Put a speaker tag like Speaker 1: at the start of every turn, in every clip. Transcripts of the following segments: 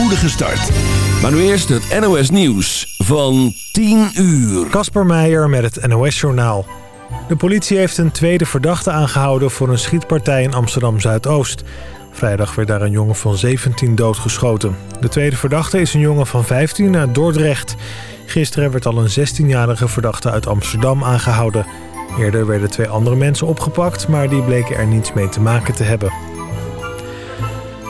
Speaker 1: spoedige start. Maar nu eerst het NOS Nieuws van 10 uur.
Speaker 2: Kasper Meijer met het NOS Journaal. De politie heeft een tweede verdachte aangehouden voor een schietpartij in Amsterdam-Zuidoost. Vrijdag werd daar een jongen van 17 doodgeschoten. De tweede verdachte is een jongen van 15 uit Dordrecht. Gisteren werd al een 16-jarige verdachte uit Amsterdam aangehouden. Eerder werden twee andere mensen opgepakt, maar die bleken er niets mee te maken te hebben.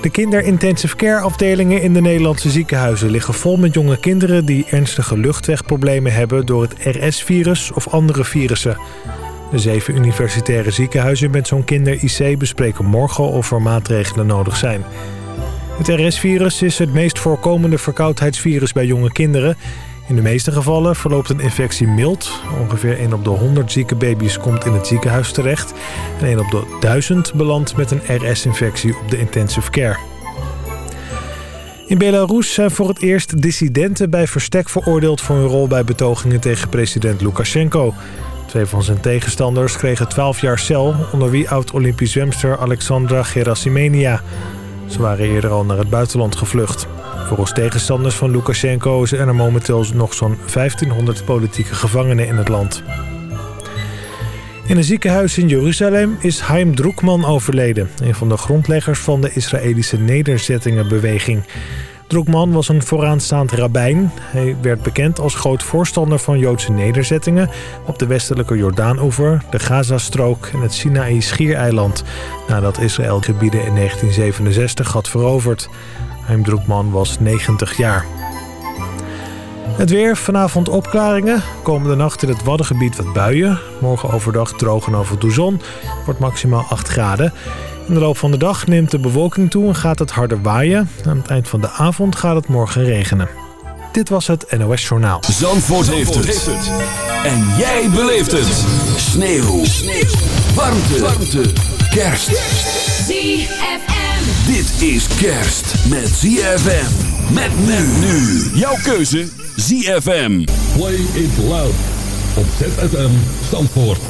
Speaker 2: De kinderintensive care afdelingen in de Nederlandse ziekenhuizen liggen vol met jonge kinderen die ernstige luchtwegproblemen hebben door het RS-virus of andere virussen. De zeven universitaire ziekenhuizen met zo'n kinder-IC bespreken morgen of er maatregelen nodig zijn. Het RS-virus is het meest voorkomende verkoudheidsvirus bij jonge kinderen. In de meeste gevallen verloopt een infectie mild. Ongeveer 1 op de 100 zieke baby's komt in het ziekenhuis terecht. En 1 op de 1000 belandt met een RS-infectie op de intensive care. In Belarus zijn voor het eerst dissidenten bij verstek veroordeeld... voor hun rol bij betogingen tegen president Lukashenko. Twee van zijn tegenstanders kregen 12 jaar cel... onder wie oud-Olympisch zwemster Alexandra Gerasimenia. Ze waren eerder al naar het buitenland gevlucht. Volgens tegenstanders van Lukashenko zijn er momenteel nog zo'n 1500 politieke gevangenen in het land. In een ziekenhuis in Jeruzalem is Haim Drukman overleden. Een van de grondleggers van de Israëlische nederzettingenbeweging. Drukman was een vooraanstaand rabbijn. Hij werd bekend als groot voorstander van Joodse nederzettingen... op de westelijke Jordaanoever, de Gazastrook en het Sinaï-schiereiland... nadat Israël gebieden in 1967 had veroverd. Haim Drukman was 90 jaar. Het weer, vanavond opklaringen. Komende nacht in het Waddengebied wat buien. Morgen overdag droog en af en toe zon. Wordt maximaal 8 graden. In de loop van de dag neemt de bewolking toe en gaat het harder waaien. Aan het eind van de avond gaat het morgen regenen. Dit was het NOS Journaal.
Speaker 1: Zandvoort, heeft, het. En jij beleeft het. Sneeuw. Sneeuw. Warmte. Warmte. Kerst.
Speaker 3: ZFM.
Speaker 1: Dit is kerst met ZFM. Met men nu. Jouw keuze ZFM.
Speaker 4: Play it loud. Op ZFM Zandvoort.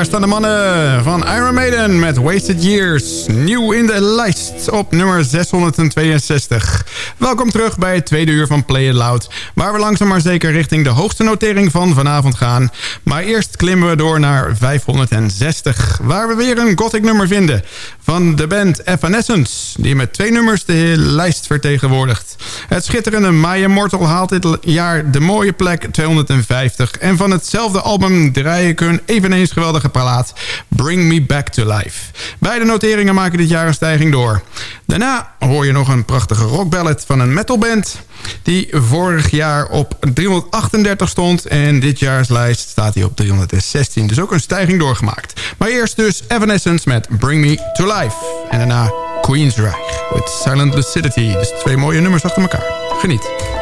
Speaker 3: Dit jaar staan de mannen van Iron Maiden met Wasted Years. Nieuw in de lijst op nummer 662. Welkom terug bij het tweede uur van Play It Loud. Waar we langzaam maar zeker richting de hoogste notering van vanavond gaan. Maar eerst klimmen we door naar 560. Waar we weer een gothic nummer vinden. Van de band Evanescence. Die met twee nummers de lijst vertegenwoordigt. Het schitterende My Immortal haalt dit jaar de mooie plek 250. En van hetzelfde album draai ik hun eveneens geweldige plaat Bring Me Back to Life. Beide noteringen maken dit jaar een stijging door. Daarna hoor je nog een prachtige rockballad van een metalband... die vorig jaar op 338 stond... en dit jaarslijst staat hij op 316. Dus ook een stijging doorgemaakt. Maar eerst dus Evanescence met Bring Me to Life. En daarna Queensryche with Silent Lucidity. Dus twee mooie nummers achter elkaar. Geniet.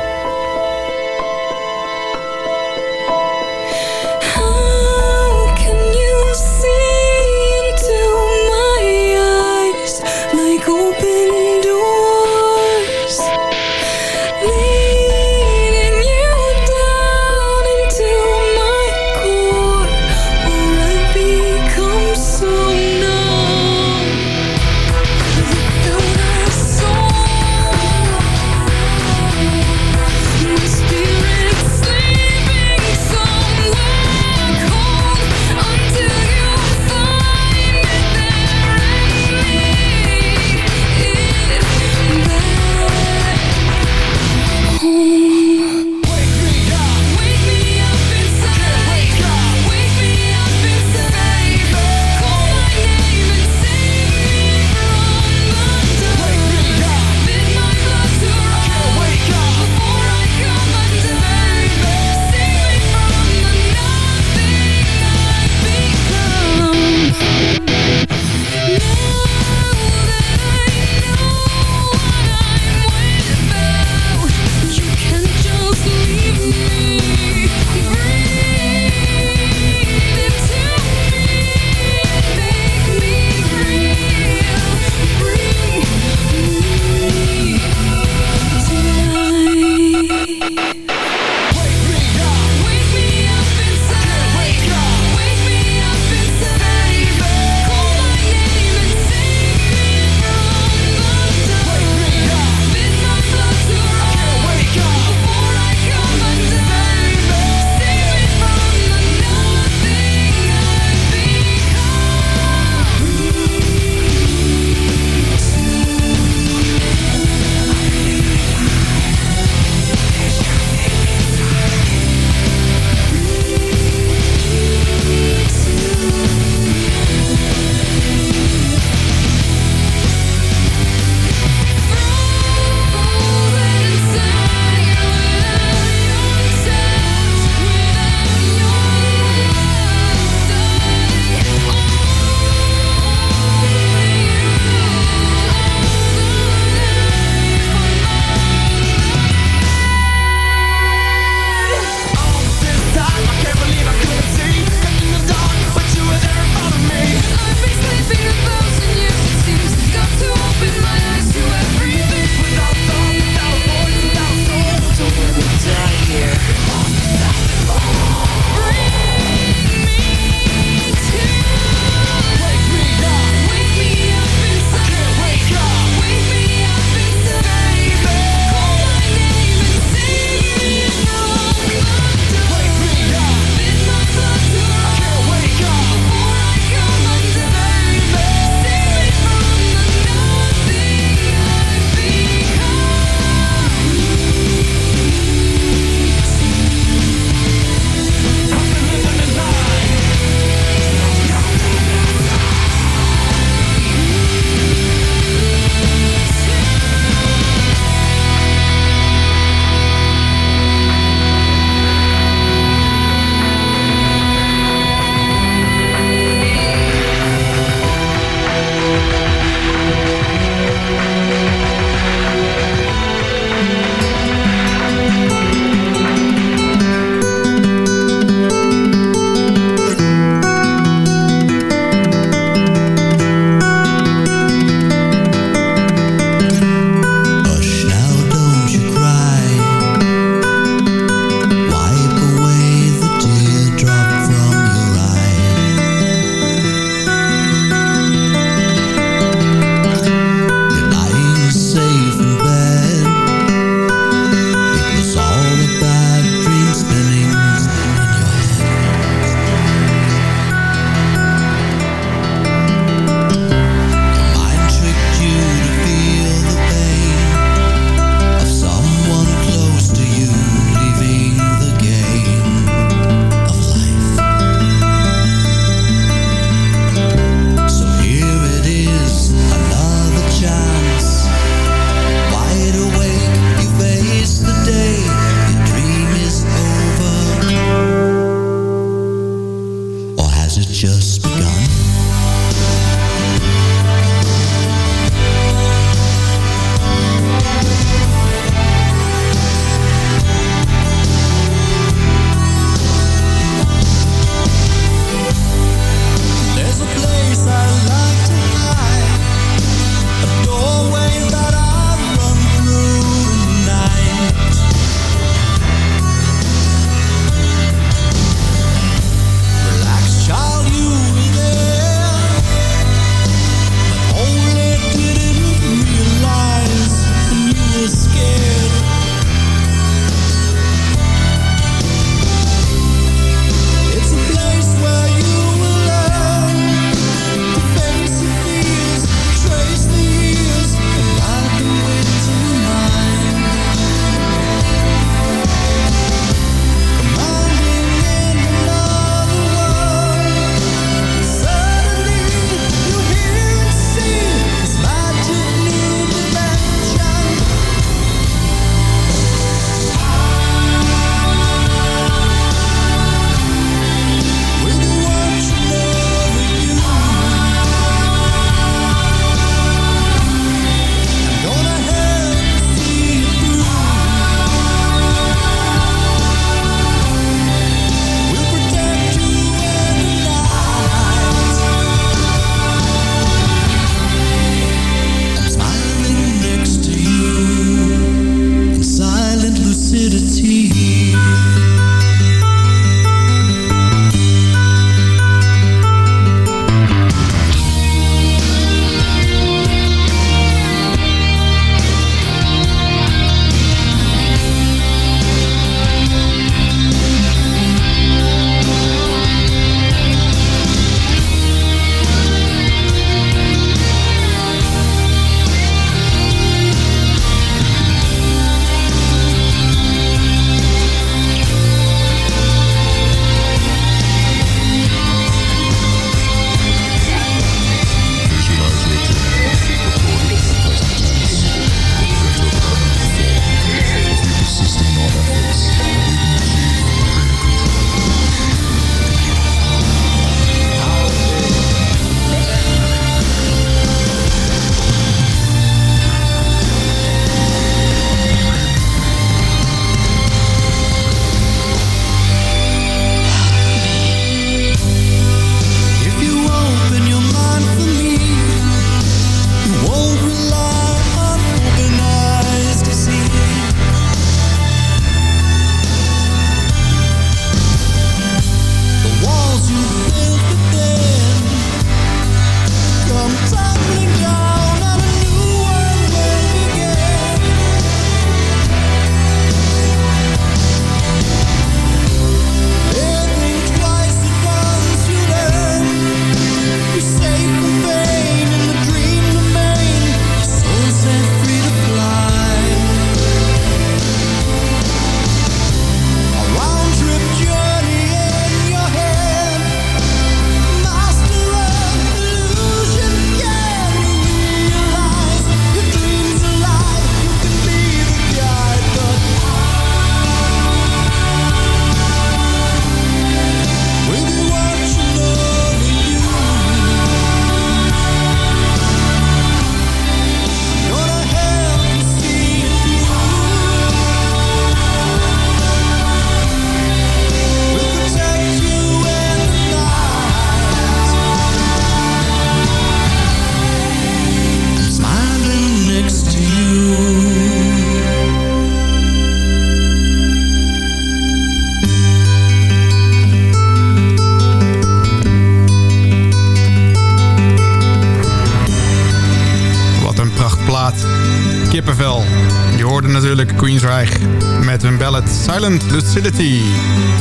Speaker 3: Silent Lucidity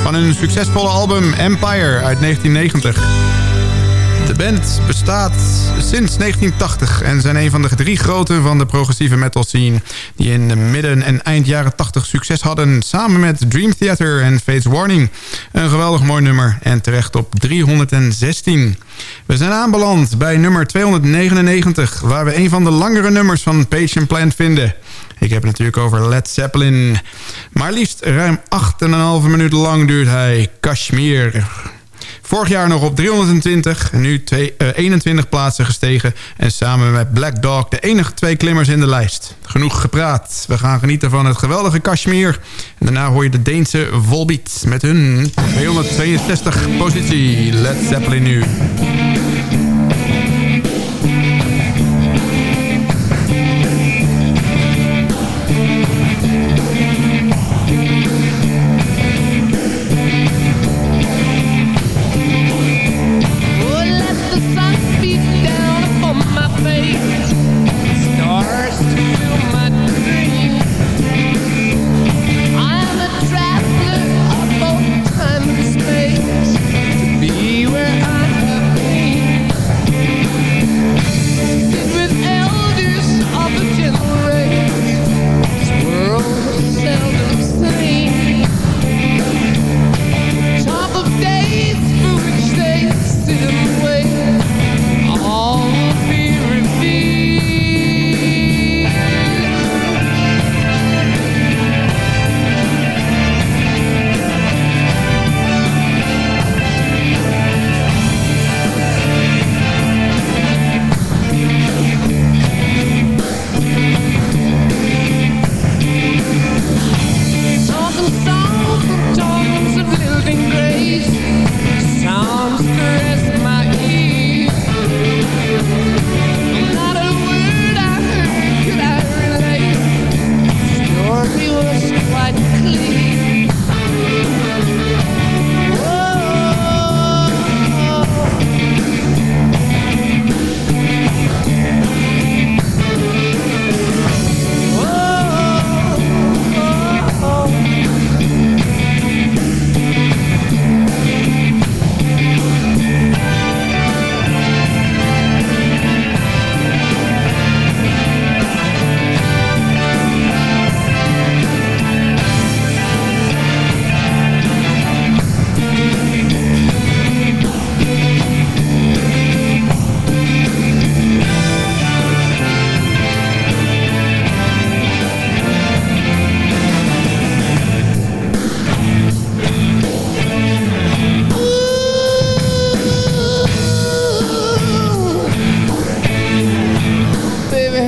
Speaker 3: van hun succesvolle album Empire uit 1990. De band bestaat sinds 1980 en zijn een van de drie groten van de progressieve metal scene... die in de midden- en eind jaren 80 succes hadden... samen met Dream Theater en Fates Warning. Een geweldig mooi nummer en terecht op 316. We zijn aanbeland bij nummer 299... waar we een van de langere nummers van Page Plant vinden... Ik heb het natuurlijk over Led Zeppelin. Maar liefst ruim 8,5 minuten lang duurt hij Kashmir. Vorig jaar nog op 320 en nu twee, 21 eh, plaatsen gestegen. En samen met Black Dog de enige twee klimmers in de lijst. Genoeg gepraat. We gaan genieten van het geweldige Kashmir. En daarna hoor je de Deense Volbeat met hun 262 positie. Led Zeppelin nu.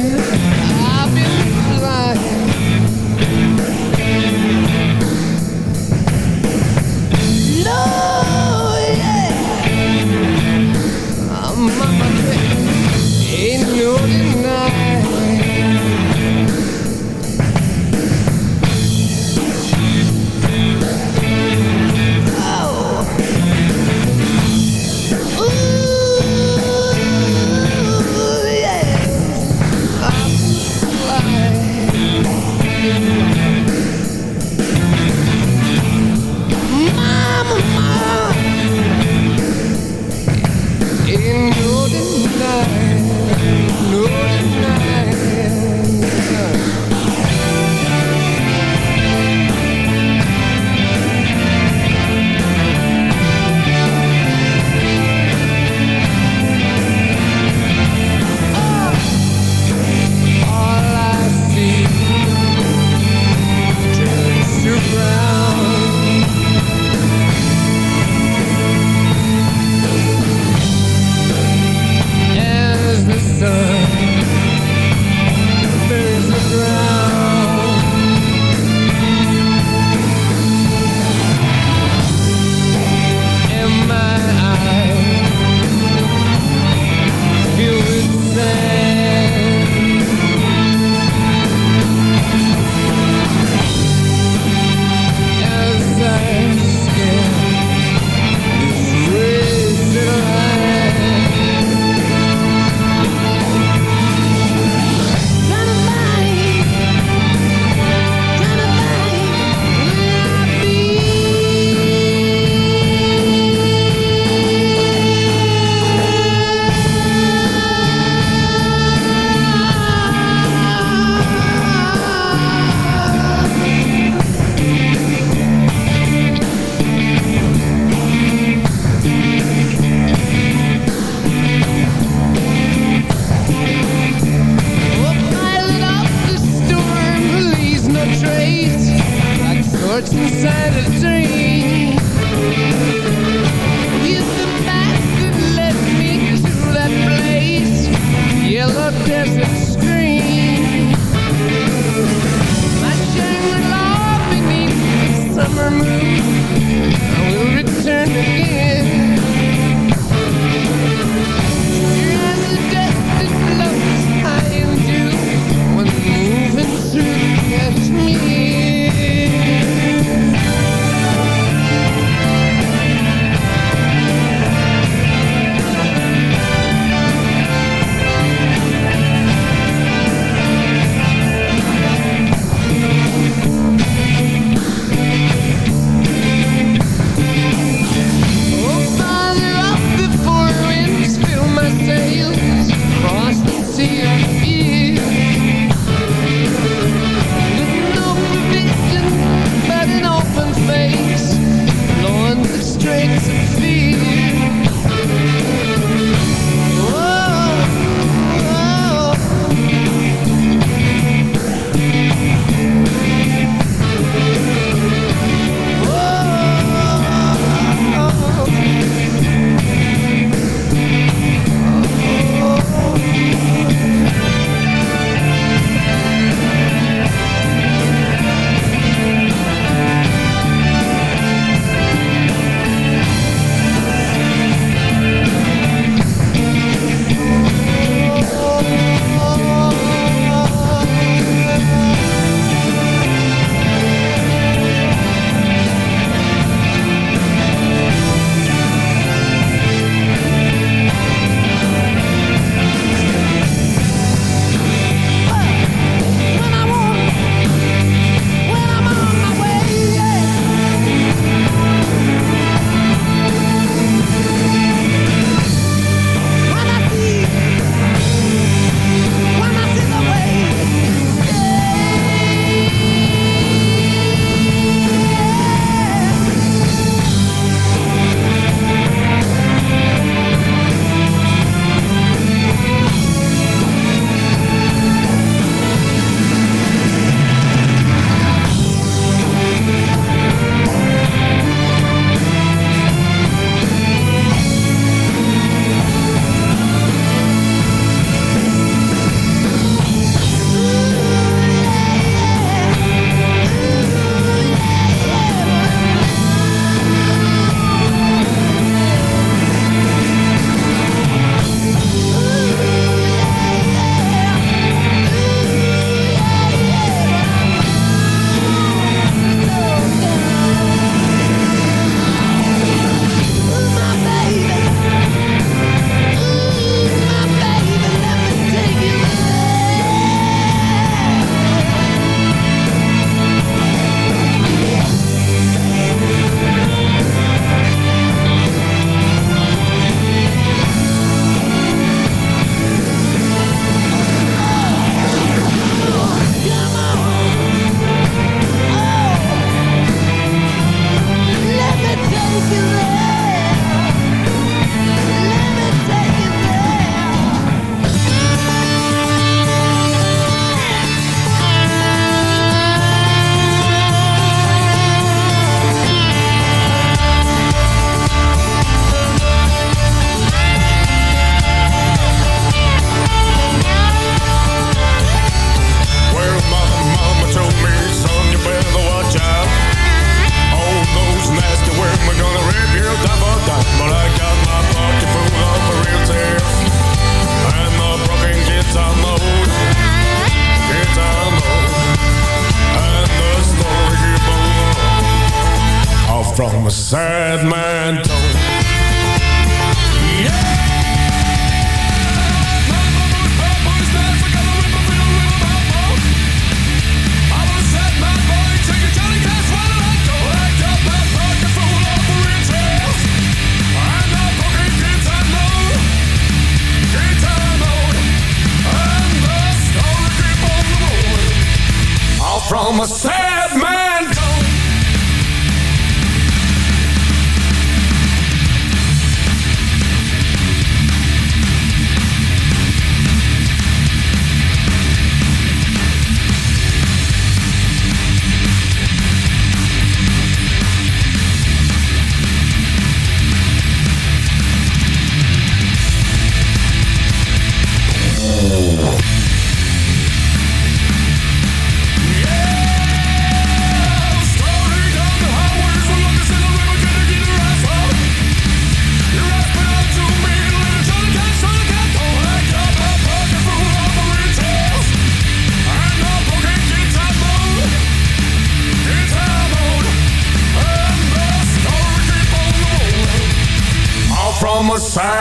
Speaker 3: you.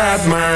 Speaker 3: grab my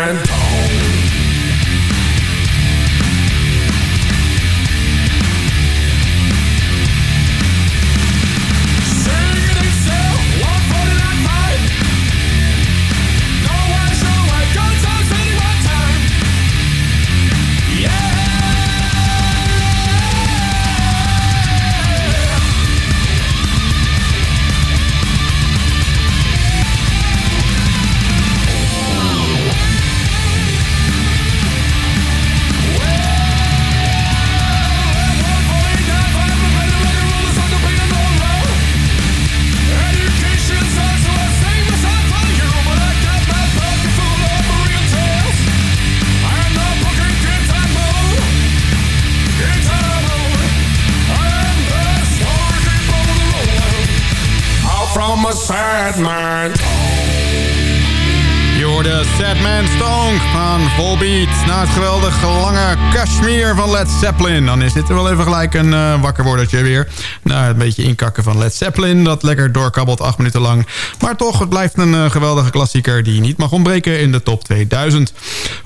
Speaker 3: Van Led Zeppelin. Dan is dit er wel even gelijk een uh, wakker wordertje weer. Nou, een beetje inkakken van Led Zeppelin. Dat lekker doorkabbelt acht minuten lang. Maar toch, het blijft een uh, geweldige klassieker... die niet mag ontbreken in de top 2000.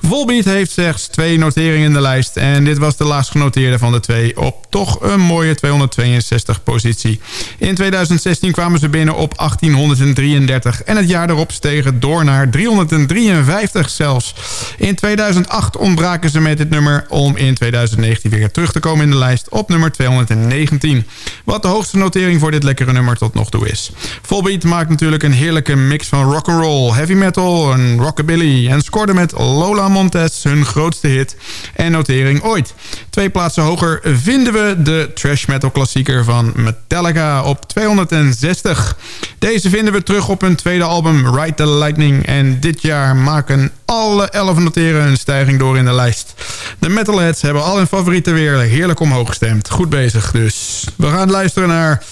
Speaker 3: Volbeat heeft slechts twee noteringen in de lijst. En dit was de laatst genoteerde van de twee... op toch een mooie 262 positie. In 2016 kwamen ze binnen op 1833. En het jaar erop stegen door naar 353 zelfs. In 2008 ontbraken ze met dit nummer... om in 2019 weer terug te komen in de lijst op nummer 219. Wat de hoogste notering voor dit lekkere nummer tot nog toe is. Volbeat maakt natuurlijk een heerlijke mix van rock'n'roll, heavy metal en rockabilly... en scoorde met Lola Montez hun grootste hit en notering ooit. Twee plaatsen hoger vinden we de trash metal klassieker van Metallica op 260. Deze vinden we terug op hun tweede album Ride the Lightning... en dit jaar maken alle 11 noteren een stijging door in de lijst. De metalheads hebben al hun favorieten weer heerlijk omhoog gestemd. Goed bezig dus. We gaan luisteren naar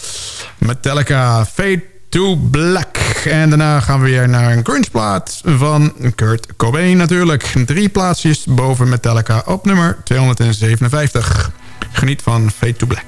Speaker 3: Metallica Fate to Black. En daarna gaan we weer naar een grunge plaat van Kurt Cobain natuurlijk. Drie plaatsjes boven Metallica op nummer 257. Geniet van Fade to Black.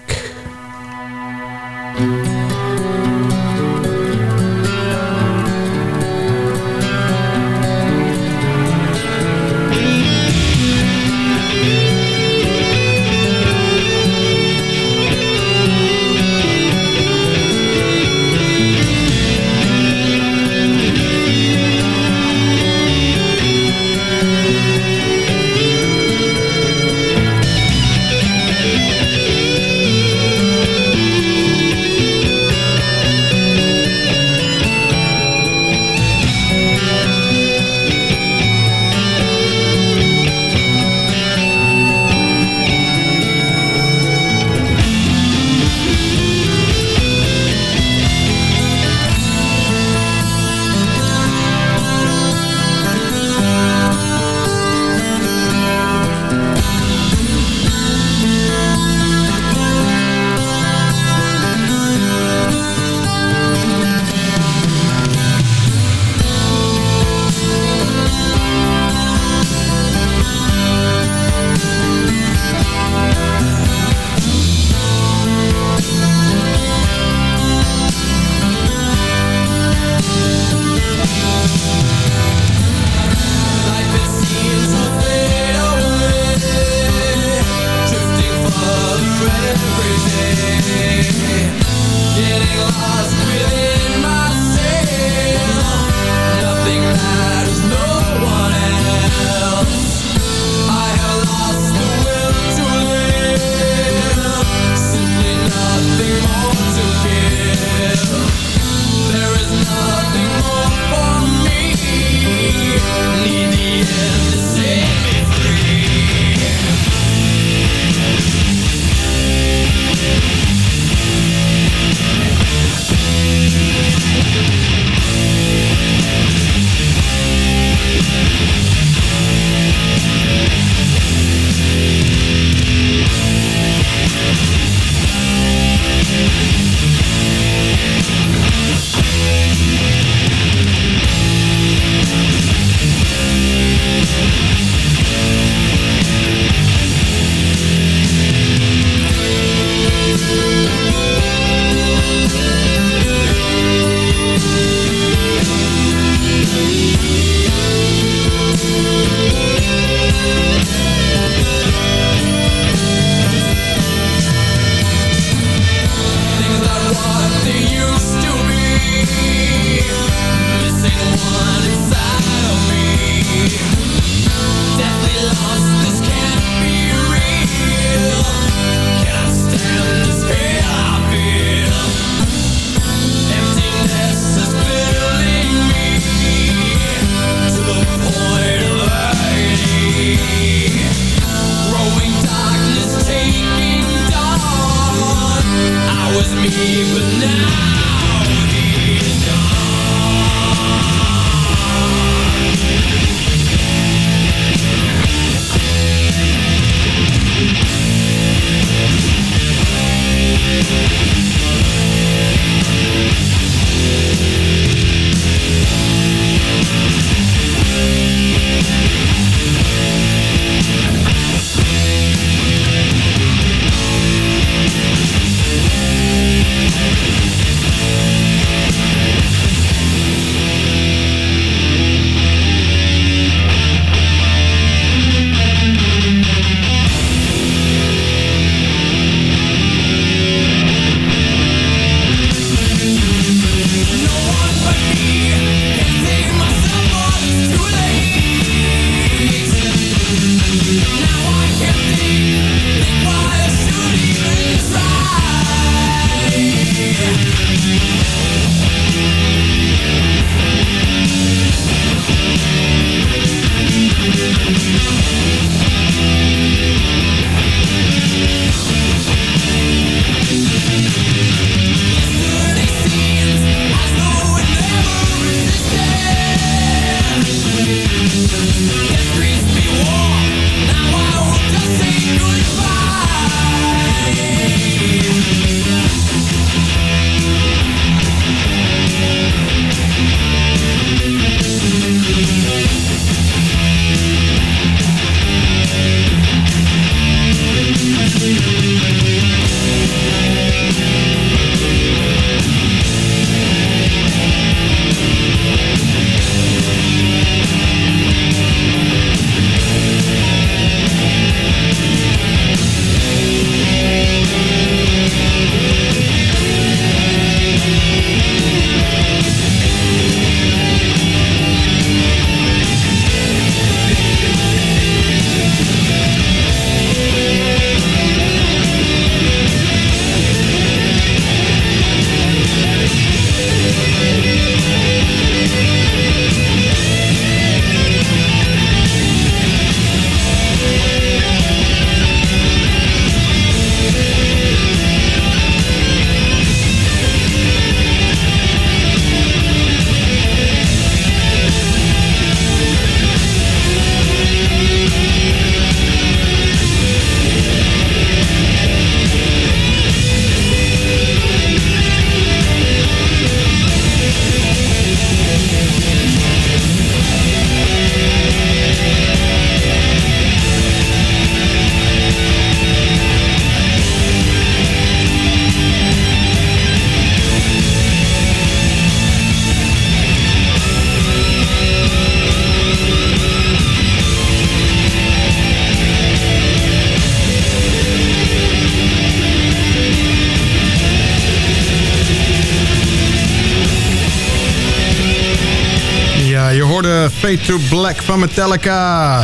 Speaker 5: Hoorde Fade to Black van Metallica.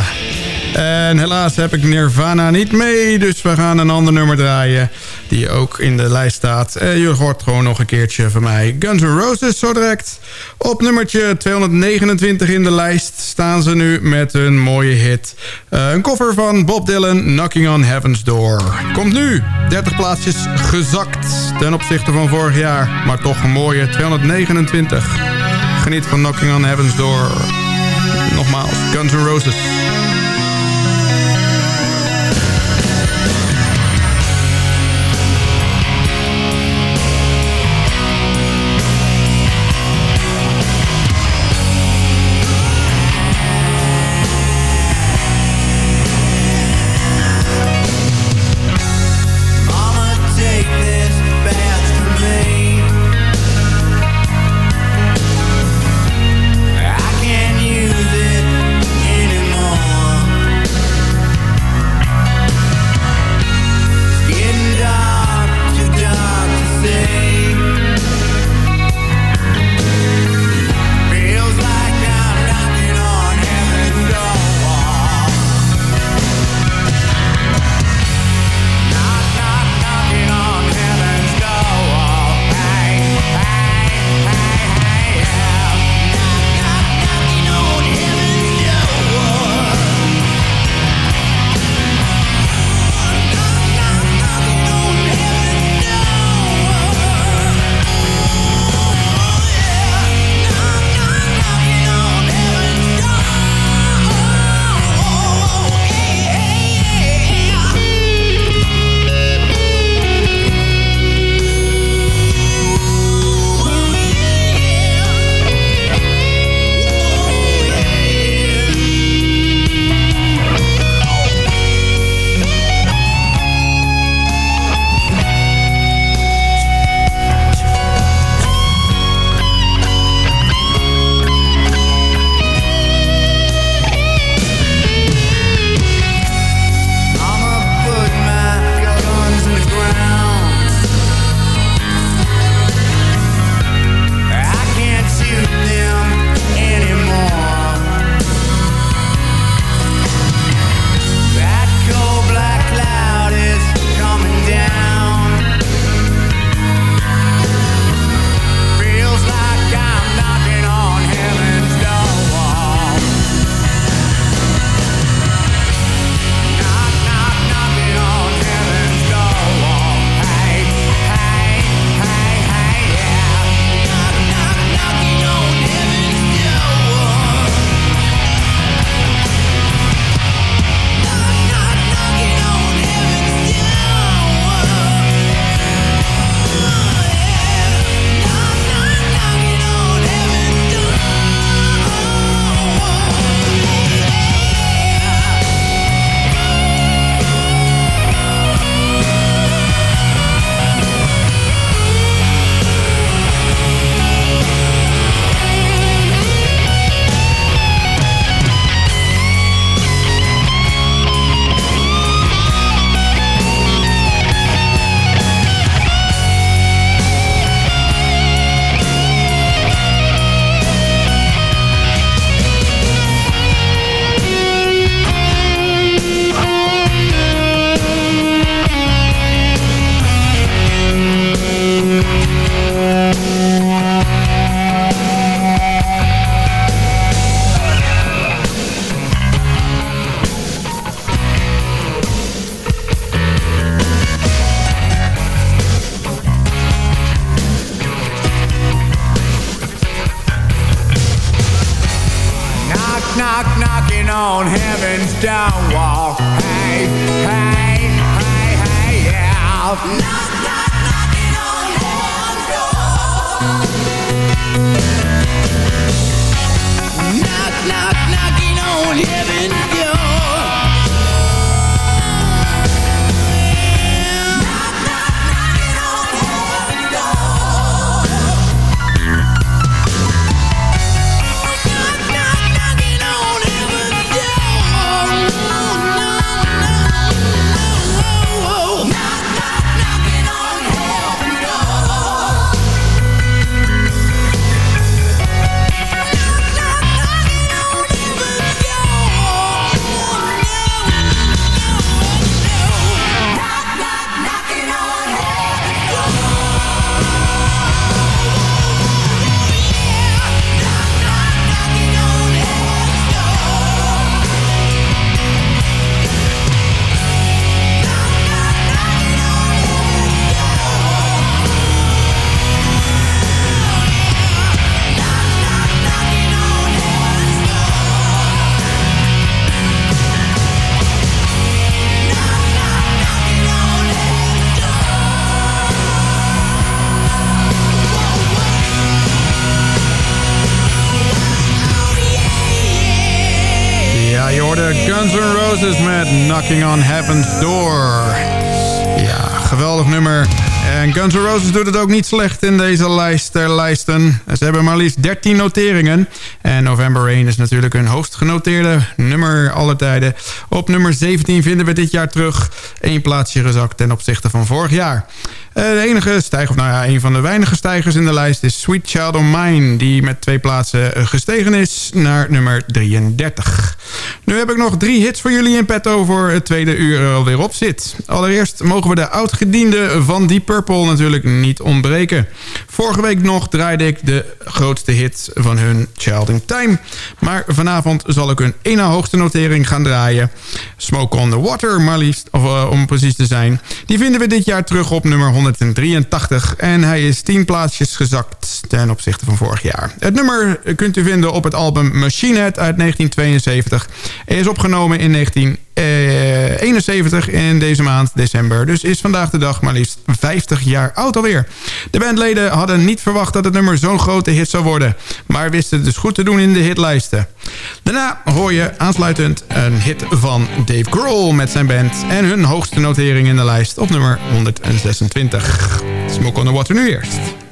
Speaker 5: En helaas heb ik Nirvana niet mee, dus we gaan een ander nummer draaien... die ook in de lijst staat. En je hoort gewoon nog een keertje van mij. Guns N' Roses zo direct. Op nummertje 229 in de lijst staan ze nu met een mooie hit. Uh, een cover van Bob Dylan, Knocking on Heaven's Door. Komt nu, 30 plaatsjes gezakt ten opzichte van vorig jaar. Maar toch een mooie 229. Geniet van Knocking on Heaven's Door. Nogmaals, Guns N' Roses.
Speaker 3: Roses met Knocking on Heaven's Door. Ja, geweldig nummer. En Guns N' Roses doet het ook niet slecht in deze lijst lijsten. Ze hebben maar liefst 13 noteringen. En November Rain is natuurlijk hun hoogst genoteerde nummer alle tijden. Op nummer 17 vinden we dit jaar terug. Eén plaatsje gezakt ten opzichte van vorig jaar. Eh, de enige stijger, of nou ja, een van de weinige stijgers in de lijst is Sweet Child of Mine... die met twee plaatsen eh, gestegen is naar nummer 33. Nu heb ik nog drie hits voor jullie in petto voor het tweede uur alweer op zit. Allereerst mogen we de oudgediende van Deep Purple natuurlijk niet ontbreken. Vorige week nog draaide ik de grootste hit van hun Child in Time. Maar vanavond zal ik hun ene hoogste notering gaan draaien. Smoke on the Water, maar liefst, of, uh, om precies te zijn. Die vinden we dit jaar terug op nummer 183. En hij is 10 plaatsjes gezakt ten opzichte van vorig jaar. Het nummer kunt u vinden op het album Machine Head uit 1972. Hij is opgenomen in 1971 in deze maand, december. Dus is vandaag de dag maar liefst 50 jaar oud alweer. De bandleden hadden niet verwacht dat het nummer zo'n grote hit zou worden. Maar wisten het dus goed te doen in de hitlijsten. Daarna hoor je aansluitend een hit van Dave Grohl met zijn band... en hun hoogste notering in de lijst op nummer 126. Smoke on the Water nu eerst.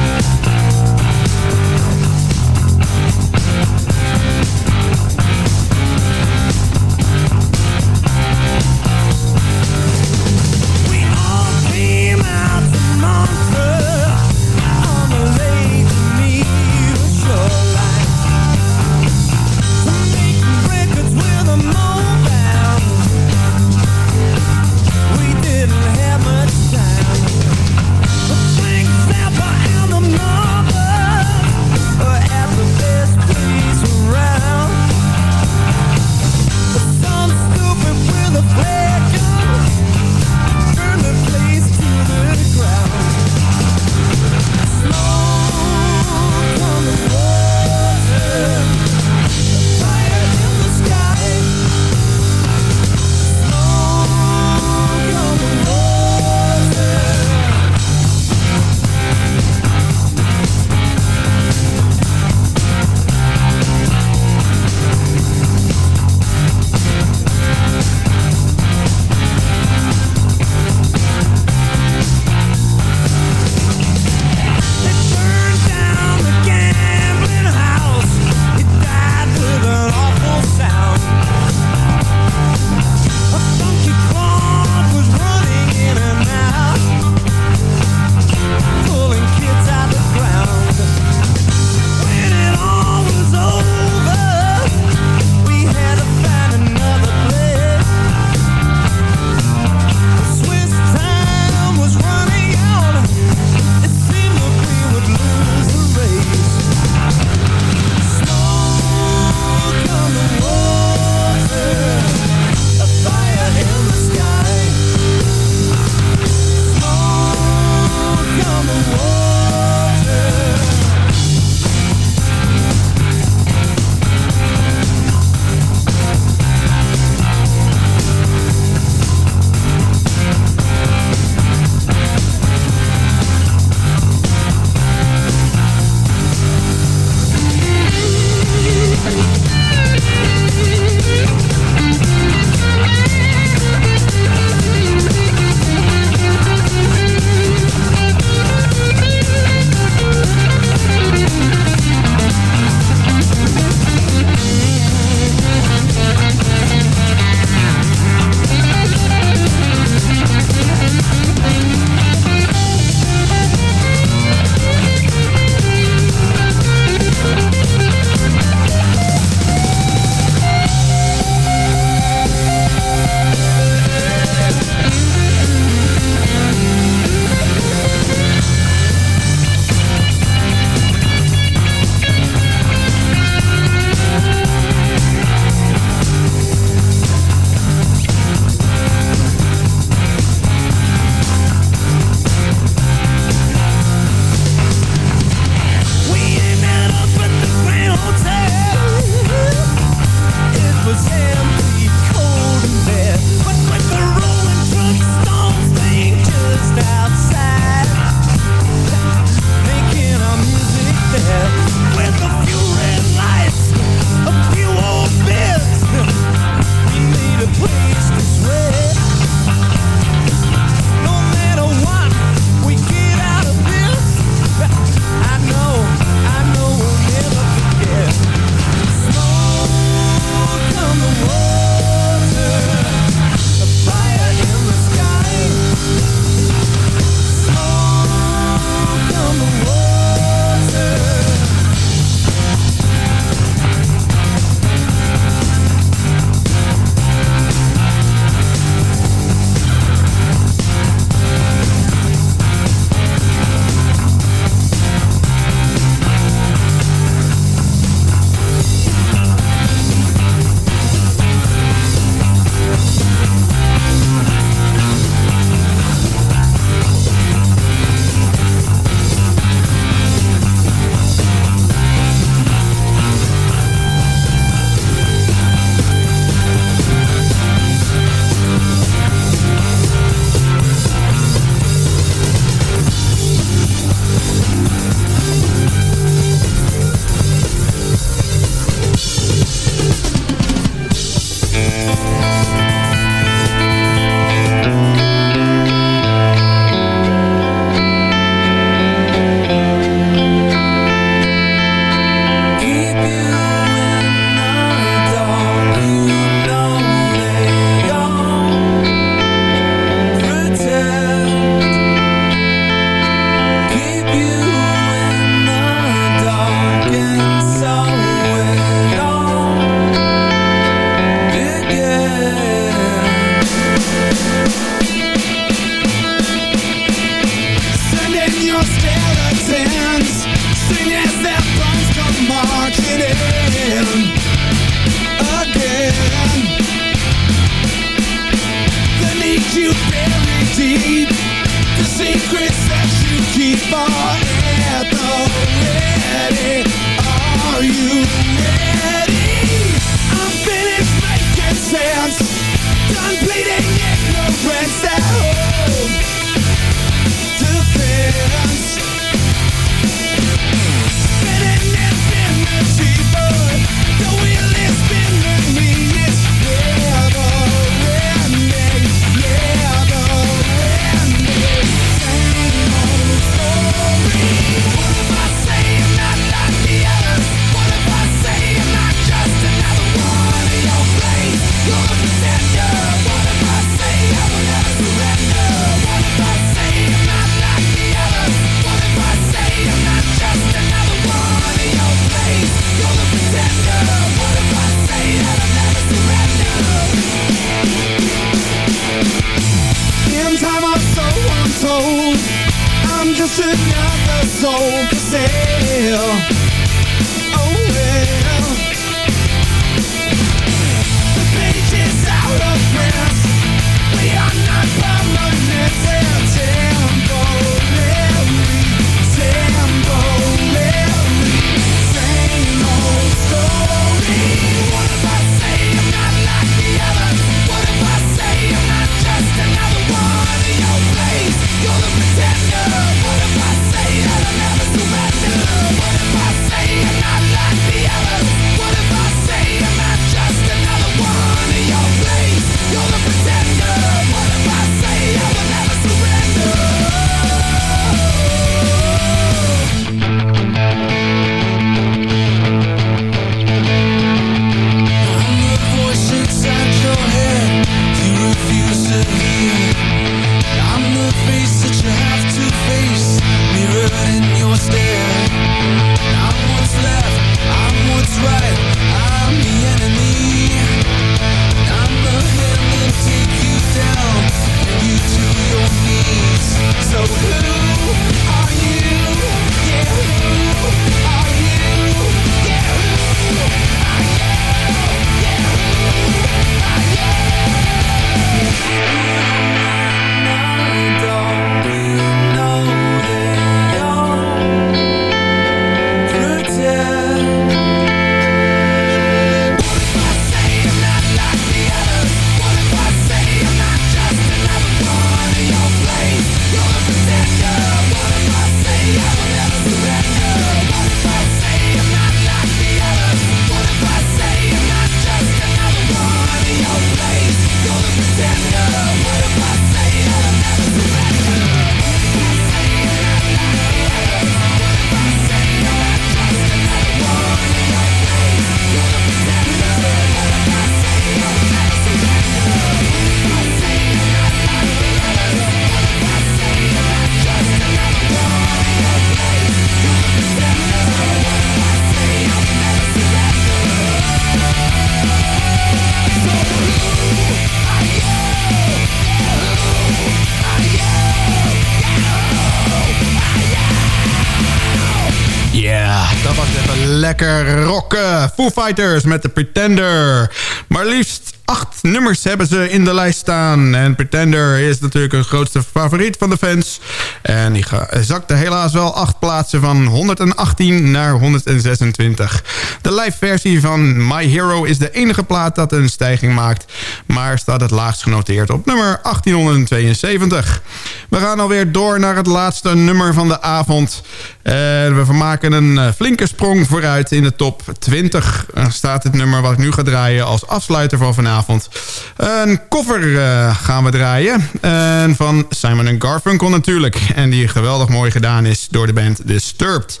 Speaker 3: Lekker rocken. Foo Fighters met de Pretender. Maar liefst acht nummers hebben ze in de lijst staan. En Pretender is natuurlijk een grootste favoriet van de fans. En die zakte helaas wel acht plaatsen van 118 naar 126. De live versie van My Hero is de enige plaat dat een stijging maakt. Maar staat het laagst genoteerd op nummer 1872. We gaan alweer door naar het laatste nummer van de avond. En we maken een eh, flinke sprong vooruit in de top 20. Er staat het nummer wat ik nu ga draaien als afsluiter van vanavond. Een eh, gaan we draaien. En van Simon Garfunkel natuurlijk. En die geweldig mooi gedaan is door de band Disturbed.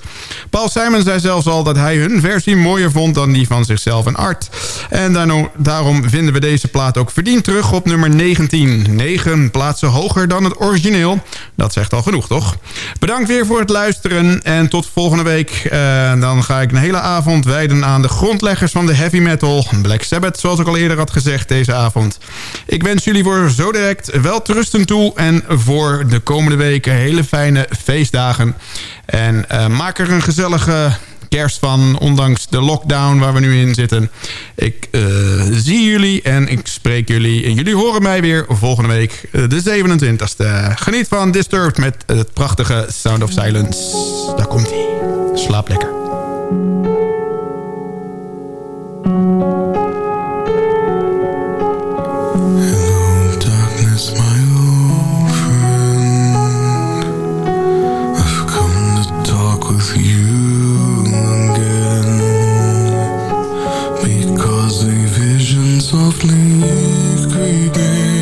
Speaker 3: Paul Simon zei zelfs al dat hij hun versie mooier vond dan die van zichzelf en Art. En daarom vinden we deze plaat ook verdiend terug op nummer 19. 9 plaatsen hoger dan het origineel. Dat zegt al genoeg, toch? Bedankt weer voor het luisteren en tot volgende week. Eh, dan ga ik een hele avond wijden aan de grondleggers van de heavy metal. Black Sabbath, zoals ik al eerder had gezegd deze avond. Ik wens jullie voor zo direct wel rusten toe en voor de komende weken hele fijne feestdagen. En eh, maak er een gezellige kerst van, ondanks de lockdown waar we nu in zitten. Ik eh, zie jullie en ik spreek jullie. En jullie horen mij weer volgende week, eh, de 27e. Geniet van Disturbed met het prachtige Sound of Silence. Daar komt hij. Slaap lekker.
Speaker 6: Because a vision softly creeping